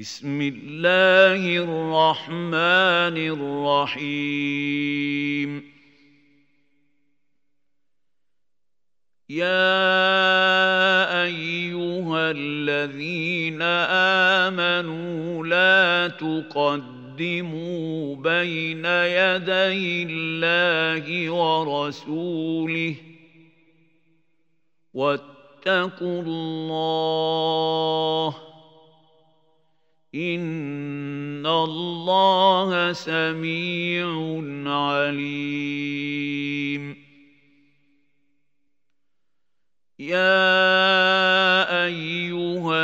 بسم الله الرحمن الرحيم. يا أيها الذين آمنوا لا تقدموا بين يدي الله ورسوله واتقوا الله ان الله سميع عليم يا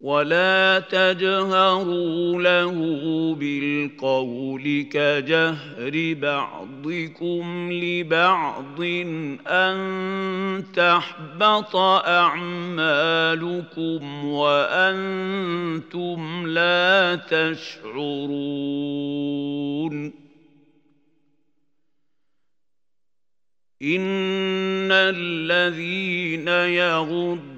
ولا تجهروا له بالقول كجهر بعضكم لبعض ان تحبط اعمالكم وأنتم لا تشعرون ان الذين يغضون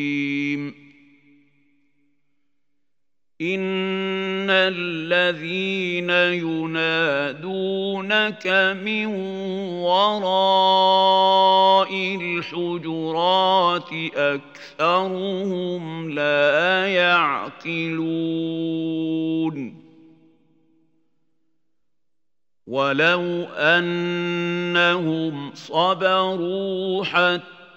ان الذين ينادونك من وراء الحجرات اكثرهم لا يعقلون ولو انهم صبروا حتى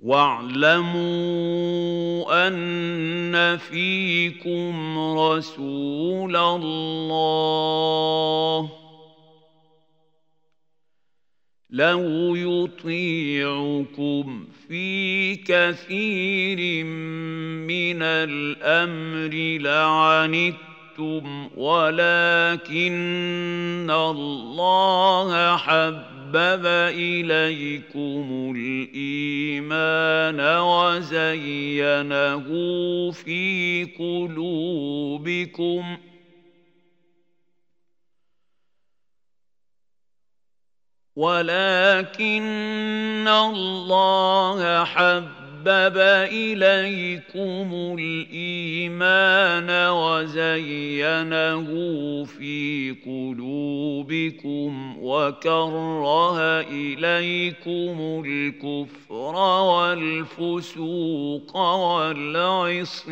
واعلموا أن فيكم رسول الله. لو يطيعكم في كثير من الأمر لعنتم ولكن الله حب حبب إليكم الإيمان وزينه في قلوبكم. ولكن الله حب حبب إليكم الإيمان وزينه في قلوبكم وكره إليكم الكفر والفسوق والعصيان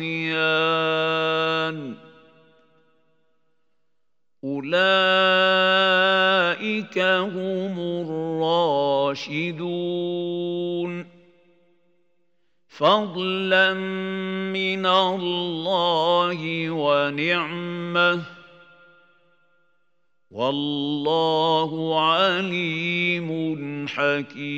أولئك هم الراشدون فضلا من الله ونعمه والله عليم حكيم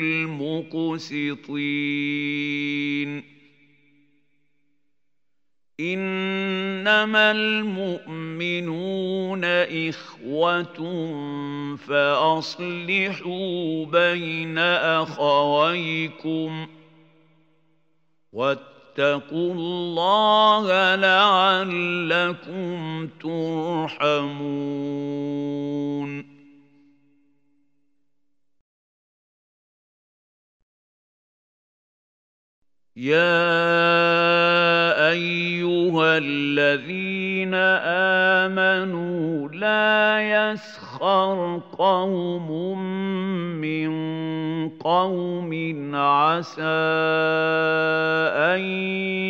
المقسطين. إنما المؤمنون إخوة فأصلحوا بين أخويكم واتقوا الله لعلكم ترحمون. يا ايها الذين امنوا لا يسخر قوم من قوم عسى ان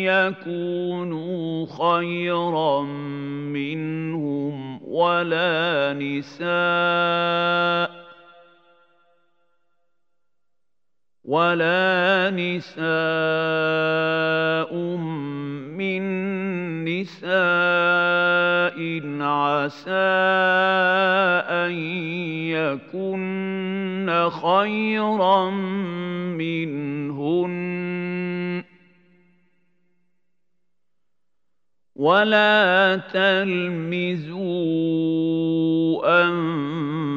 يكونوا خيرا منهم ولا نساء ولا نساء من نساء عسى أن يكن خيرا منهن. ولا تلمزوا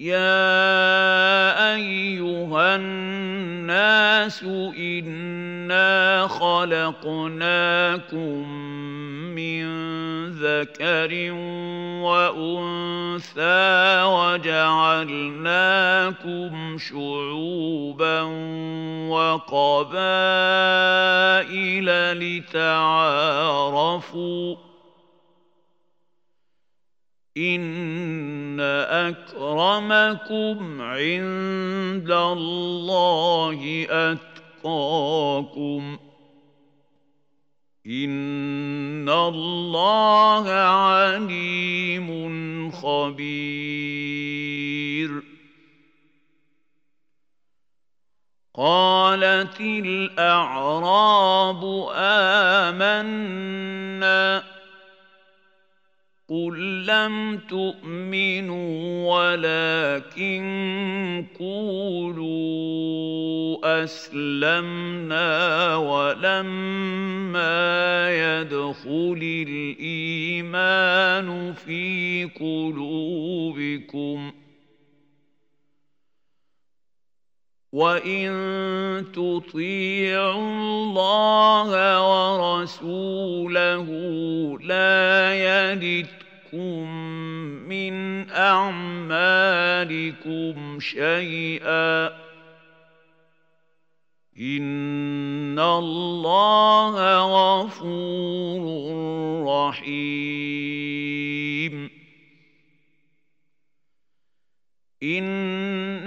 يا ايها الناس انا خلقناكم من ذكر وانثى وجعلناكم شعوبا وقبائل لتعارفوا ان اكرمكم عند الله اتقاكم ان الله عليم خبير. قالت الاعراب امنا قل لم تؤمنوا ولكن قولوا اسلمنا ولما يدخل الايمان في قلوبكم وان تطيعوا الله ورسوله لا يلدكم من اعمالكم شيئا ان الله غفور رحيم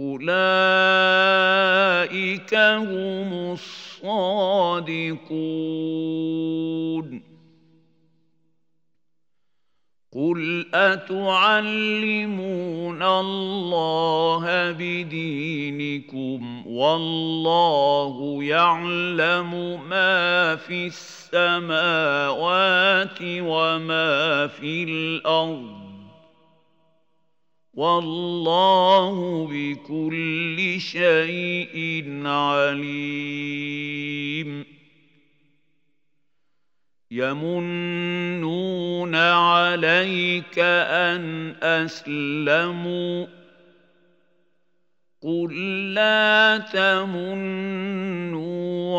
أولئك هم الصادقون. قل أتعلمون الله بدينكم والله يعلم ما في السماوات وما في الأرض. والله بكل شيء عليم. يمنون عليك أن أسلموا. قل لا تمنوا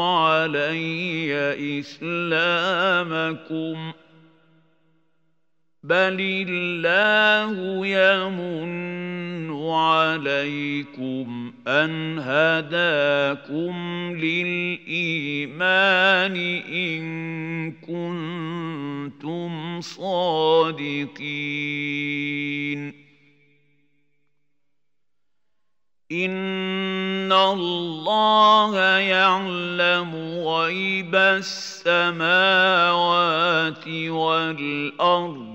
علي إسلامكم. بل الله يمن عليكم ان هداكم للايمان ان كنتم صادقين ان الله يعلم غيب السماوات والارض